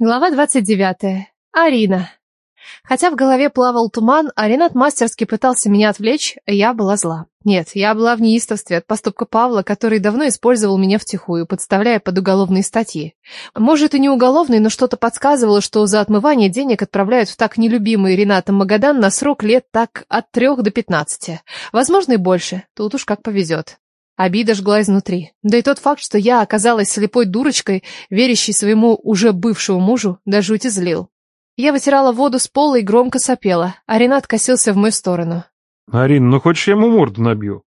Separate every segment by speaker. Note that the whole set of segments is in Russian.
Speaker 1: Глава 29. Арина. Хотя в голове плавал туман, а Ренат мастерски пытался меня отвлечь, я была зла. Нет, я была в неистовстве от поступка Павла, который давно использовал меня втихую, подставляя под уголовные статьи. Может, и не уголовные, но что-то подсказывало, что за отмывание денег отправляют в так нелюбимый Ренатом Магадан на срок лет так от трех до пятнадцати. Возможно, и больше. Тут уж как повезет. Обида жгла изнутри. Да и тот факт, что я оказалась слепой дурочкой, верящей своему уже бывшему мужу, до жути злил. Я вытирала воду с пола и громко сопела, а Ренат косился в мою сторону.
Speaker 2: Арин, ну хочешь я ему морду набью?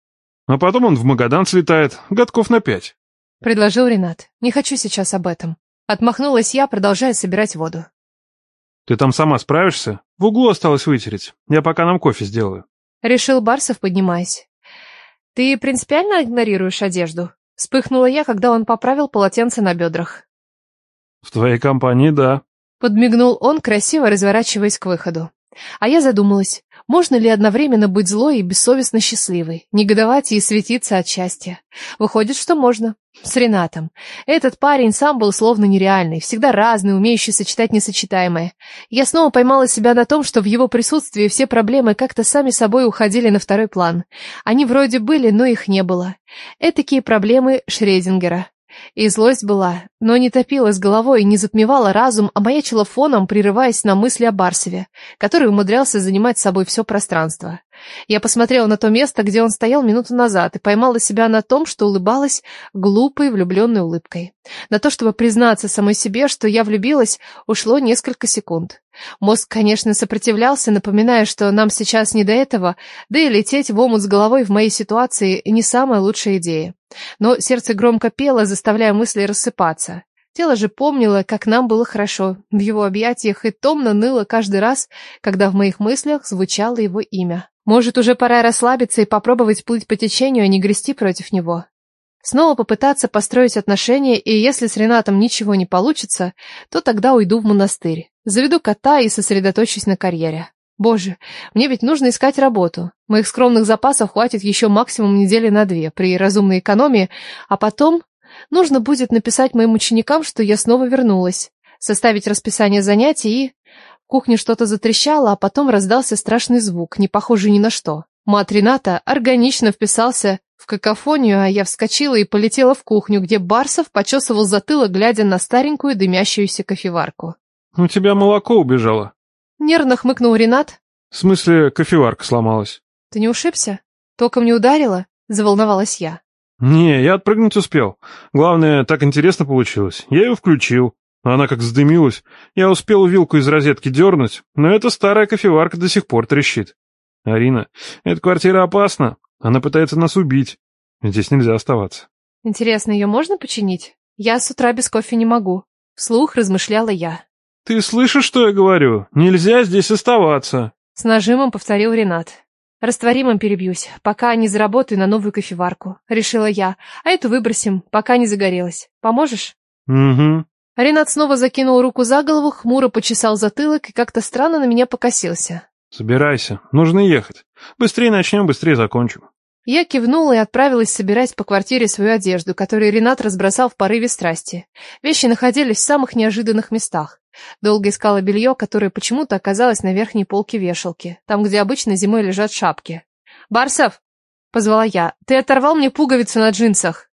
Speaker 2: А потом он в Магадан слетает, годков на пять.
Speaker 1: Предложил Ренат. Не хочу сейчас об этом. Отмахнулась я, продолжая собирать воду.
Speaker 2: Ты там сама справишься? В углу осталось вытереть. Я пока нам кофе сделаю.
Speaker 1: Решил Барсов, поднимаясь. «Ты принципиально игнорируешь одежду?» Вспыхнула я, когда он поправил полотенце на бедрах.
Speaker 2: «В твоей компании, да».
Speaker 1: Подмигнул он, красиво разворачиваясь к выходу. А я задумалась, можно ли одновременно быть злой и бессовестно счастливой, негодовать и светиться от счастья? Выходит, что можно. С Ренатом. Этот парень сам был словно нереальный, всегда разный, умеющий сочетать несочетаемое. Я снова поймала себя на том, что в его присутствии все проблемы как-то сами собой уходили на второй план. Они вроде были, но их не было. Этакие проблемы Шрезингера. И злость была, но не топила с головой и не затмевала разум, а маячила фоном, прерываясь на мысли о Барсове, который умудрялся занимать собой все пространство. Я посмотрела на то место, где он стоял минуту назад, и поймала себя на том, что улыбалась глупой влюбленной улыбкой. На то, чтобы признаться самой себе, что я влюбилась, ушло несколько секунд. Мозг, конечно, сопротивлялся, напоминая, что нам сейчас не до этого, да и лететь в омут с головой в моей ситуации не самая лучшая идея. Но сердце громко пело, заставляя мысли рассыпаться. Тело же помнило, как нам было хорошо в его объятиях и томно ныло каждый раз, когда в моих мыслях звучало его имя. Может, уже пора расслабиться и попробовать плыть по течению, а не грести против него. Снова попытаться построить отношения, и если с Ренатом ничего не получится, то тогда уйду в монастырь. Заведу кота и сосредоточусь на карьере. Боже, мне ведь нужно искать работу. Моих скромных запасов хватит еще максимум недели на две при разумной экономии, а потом нужно будет написать моим ученикам, что я снова вернулась, составить расписание занятий и... В кухне что-то затрещало, а потом раздался страшный звук, не похожий ни на что. Мат Рената органично вписался в какофонию, а я вскочила и полетела в кухню, где Барсов почесывал затылок, глядя на старенькую дымящуюся кофеварку.
Speaker 2: «У тебя молоко убежало».
Speaker 1: Нервно хмыкнул Ренат.
Speaker 2: «В смысле, кофеварка сломалась?»
Speaker 1: «Ты не ушибся? Током не ударила?» Заволновалась я.
Speaker 2: «Не, я отпрыгнуть успел. Главное, так интересно получилось. Я ее включил. Она как вздымилась. Я успел вилку из розетки дернуть, но эта старая кофеварка до сих пор трещит. Арина, эта квартира опасна. Она пытается нас убить. Здесь нельзя оставаться.
Speaker 1: Интересно, ее можно починить? Я с утра без кофе не могу. Вслух размышляла я.
Speaker 2: Ты слышишь, что я говорю? Нельзя здесь оставаться.
Speaker 1: С нажимом повторил Ренат. Растворимым перебьюсь, пока не заработаю на новую кофеварку, решила я. А эту выбросим, пока не загорелась. Поможешь?
Speaker 2: Угу.
Speaker 1: Ренат снова закинул руку за голову, хмуро почесал затылок и как-то странно на меня покосился.
Speaker 2: «Собирайся, нужно ехать. Быстрее начнем, быстрее закончим».
Speaker 1: Я кивнула и отправилась собирать по квартире свою одежду, которую Ренат разбросал в порыве страсти. Вещи находились в самых неожиданных местах. Долго искала белье, которое почему-то оказалось на верхней полке вешалки, там, где обычно зимой лежат шапки. «Барсов!» — позвала я. «Ты оторвал мне пуговицу на джинсах!»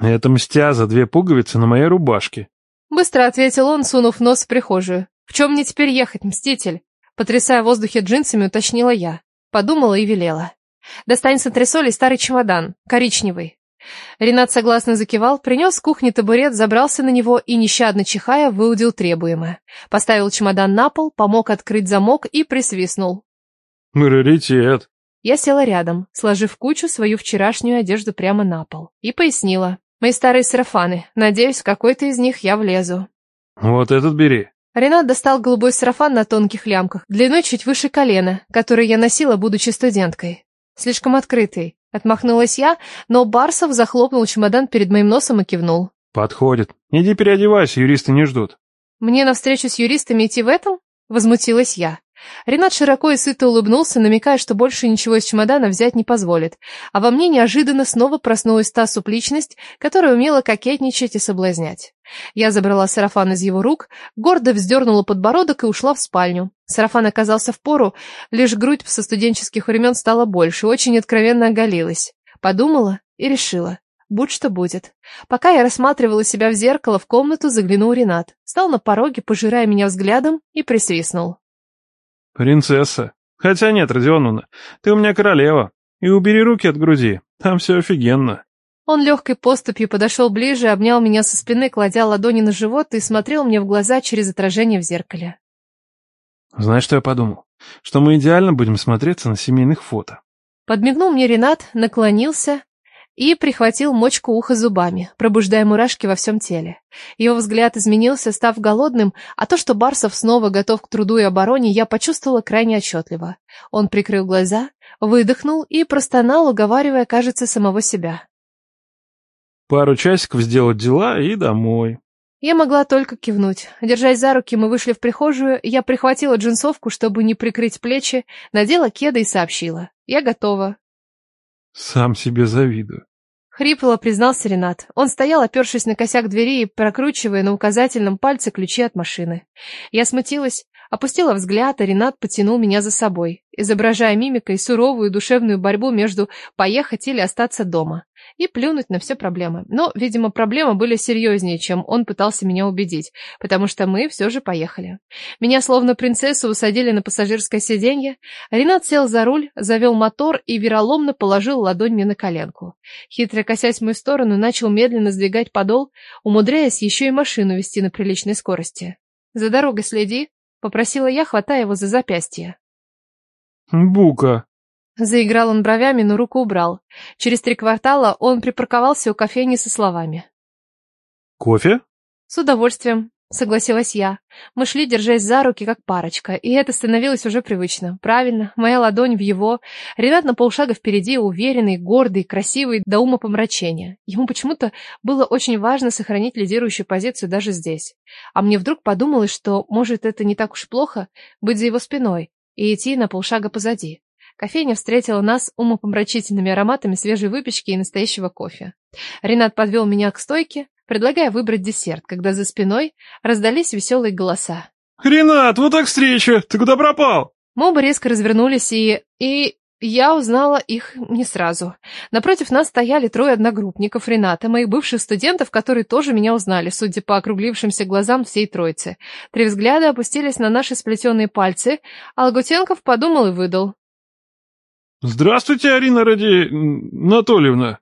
Speaker 2: «Это мстя за две пуговицы на моей рубашке»,
Speaker 1: Быстро ответил он, сунув нос в прихожую. «В чем мне теперь ехать, мститель?» Потрясая в воздухе джинсами, уточнила я. Подумала и велела. «Достань с антресолей старый чемодан, коричневый». Ренат согласно закивал, принес с кухни табурет, забрался на него и, нещадно чихая, выудил требуемое. Поставил чемодан на пол, помог открыть замок и присвистнул.
Speaker 2: «Раритет».
Speaker 1: Я села рядом, сложив кучу свою вчерашнюю одежду прямо на пол, и пояснила. Мои старые сарафаны. Надеюсь, в какой-то из них я влезу.
Speaker 2: Вот этот бери.
Speaker 1: Ренат достал голубой сарафан на тонких лямках, длиной чуть выше колена, который я носила, будучи студенткой. Слишком открытый. Отмахнулась я, но Барсов захлопнул чемодан перед моим носом и кивнул.
Speaker 2: Подходит. Иди переодевайся, юристы не ждут.
Speaker 1: Мне навстречу с юристами идти в этом? Возмутилась я. Ренат широко и сыто улыбнулся, намекая, что больше ничего из чемодана взять не позволит. А во мне неожиданно снова проснулась та супличность, которая умела кокетничать и соблазнять. Я забрала сарафан из его рук, гордо вздернула подбородок и ушла в спальню. Сарафан оказался в пору, лишь грудь со студенческих времен стала больше, очень откровенно оголилась. Подумала и решила. Будь что будет. Пока я рассматривала себя в зеркало, в комнату заглянул Ренат. Стал на пороге, пожирая меня взглядом, и присвистнул.
Speaker 2: «Принцесса. Хотя нет, Родионовна, ты у меня королева. И убери руки от груди, там все офигенно».
Speaker 1: Он легкой поступью подошел ближе, обнял меня со спины, кладя ладони на живот и смотрел мне в глаза через отражение в зеркале.
Speaker 2: «Знаешь, что я подумал? Что мы идеально будем смотреться на семейных фото».
Speaker 1: Подмигнул мне Ренат, наклонился и прихватил мочку уха зубами, пробуждая мурашки во всем теле. Его взгляд изменился, став голодным, а то, что Барсов снова готов к труду и обороне, я почувствовала крайне отчетливо. Он прикрыл глаза, выдохнул и простонал, уговаривая, кажется, самого себя.
Speaker 2: «Пару часиков сделать дела и домой».
Speaker 1: Я могла только кивнуть. Держась за руки, мы вышли в прихожую, я прихватила джинсовку, чтобы не прикрыть плечи, надела кеды и сообщила. Я готова.
Speaker 2: Сам себе завидую.
Speaker 1: Хрипло признался Ренат. Он стоял, опершись на косяк двери и прокручивая на указательном пальце ключи от машины. Я смутилась, опустила взгляд, а Ренат потянул меня за собой, изображая мимикой суровую душевную борьбу между «поехать» или «остаться дома» и плюнуть на все проблемы. Но, видимо, проблемы были серьезнее, чем он пытался меня убедить, потому что мы все же поехали. Меня словно принцессу усадили на пассажирское сиденье. Ренат сел за руль, завел мотор и вероломно положил ладонь мне на коленку. Хитро косясь в мою сторону, начал медленно сдвигать подол, умудряясь еще и машину вести на приличной скорости. «За дорогой следи», — попросила я, хватая его за запястье.
Speaker 2: «Бука»,
Speaker 1: Заиграл он бровями, но руку убрал. Через три квартала он припарковался у кофейни со словами.
Speaker 2: «Кофе?»
Speaker 1: «С удовольствием», — согласилась я. Мы шли, держась за руки, как парочка, и это становилось уже привычно. Правильно, моя ладонь в его. Ренат на полшага впереди, уверенный, гордый, красивый, до ума помрачения. Ему почему-то было очень важно сохранить лидирующую позицию даже здесь. А мне вдруг подумалось, что, может, это не так уж плохо, быть за его спиной и идти на полшага позади. Кофейня встретила нас умопомрачительными ароматами свежей выпечки и настоящего кофе. Ренат подвел меня к стойке, предлагая выбрать десерт, когда за спиной раздались веселые голоса.
Speaker 2: «Ренат, вот так встреча! Ты куда пропал?»
Speaker 1: Мы оба резко развернулись, и... и... Я узнала их не сразу. Напротив нас стояли трое одногруппников Рената, моих бывших студентов, которые тоже меня узнали, судя по округлившимся глазам всей троицы. Три взгляда опустились на наши сплетенные пальцы, а Лагутенков подумал и выдал.
Speaker 2: «Здравствуйте, Арина Ради... Анатольевна!»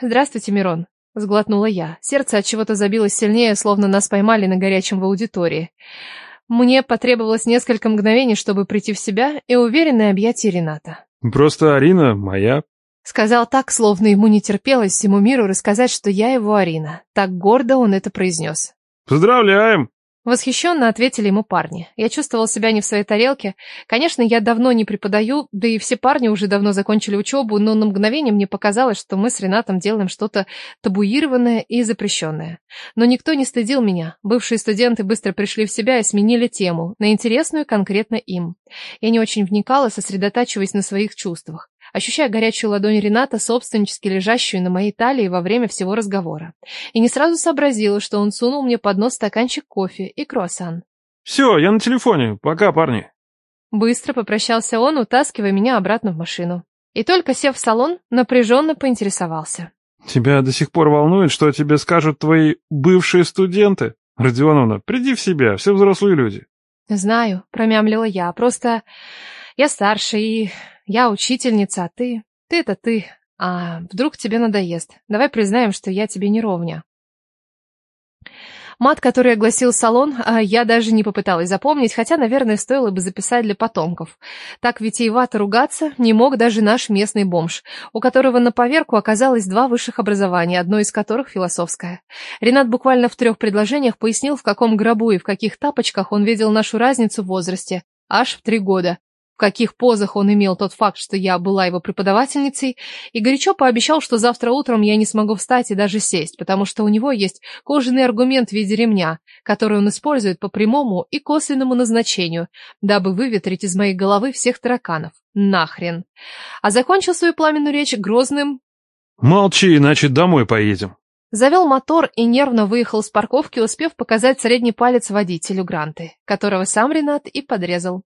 Speaker 1: «Здравствуйте, Мирон!» — сглотнула я. Сердце от чего-то забилось сильнее, словно нас поймали на горячем в аудитории. Мне потребовалось несколько мгновений, чтобы прийти в себя и уверенное объятие Рената.
Speaker 2: «Просто Арина моя»,
Speaker 1: Сказал так, словно ему не терпелось всему миру рассказать, что я его Арина. Так гордо он это произнес.
Speaker 2: «Поздравляем!»
Speaker 1: Восхищенно ответили ему парни. Я чувствовал себя не в своей тарелке. Конечно, я давно не преподаю, да и все парни уже давно закончили учебу, но на мгновение мне показалось, что мы с Ренатом делаем что-то табуированное и запрещенное. Но никто не стыдил меня. Бывшие студенты быстро пришли в себя и сменили тему, на интересную конкретно им. Я не очень вникала, сосредотачиваясь на своих чувствах ощущая горячую ладонь Рената, собственнически лежащую на моей талии во время всего разговора. И не сразу сообразила, что он сунул мне под нос стаканчик кофе и круассан.
Speaker 2: «Все, я на телефоне. Пока, парни».
Speaker 1: Быстро попрощался он, утаскивая меня обратно в машину. И только сев в салон, напряженно поинтересовался.
Speaker 2: «Тебя до сих пор волнует, что тебе скажут твои бывшие студенты? Родионовна, приди в себя, все взрослые люди».
Speaker 1: «Знаю», — промямлила я, — «просто я старше и я учительница, а ты... Ты это ты. А вдруг тебе надоест? Давай признаем, что я тебе не ровня. Мат, который огласил салон, а я даже не попыталась запомнить, хотя, наверное, стоило бы записать для потомков. Так витиевато ругаться не мог даже наш местный бомж, у которого на поверку оказалось два высших образования, одно из которых философское. Ренат буквально в трех предложениях пояснил, в каком гробу и в каких тапочках он видел нашу разницу в возрасте, аж в три года. Каких позах он имел тот факт, что я была его преподавательницей, и горячо пообещал, что завтра утром я не смогу встать и даже сесть, потому что у него есть кожаный аргумент в виде ремня, который он использует по прямому и косвенному назначению, дабы выветрить из моей головы всех тараканов. Нахрен. А закончил свою пламенную речь грозным
Speaker 2: «Молчи, иначе домой поедем».
Speaker 1: Завел мотор и нервно выехал с парковки, успев показать средний палец водителю Гранты, которого сам Ренат и подрезал.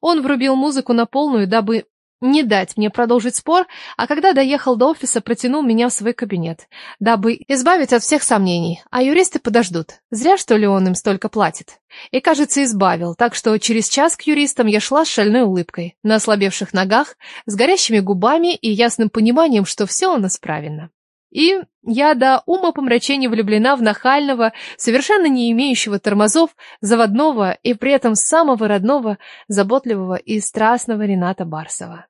Speaker 1: Он врубил музыку на полную, дабы не дать мне продолжить спор, а когда доехал до офиса, протянул меня в свой кабинет, дабы избавить от всех сомнений, а юристы подождут. Зря, что ли, он им столько платит. И, кажется, избавил, так что через час к юристам я шла с шальной улыбкой, на ослабевших ногах, с горящими губами и ясным пониманием, что все у нас правильно. И я до ума помрачения влюблена в нахального, совершенно не имеющего тормозов, заводного и при этом самого родного, заботливого и страстного Рената Барсова.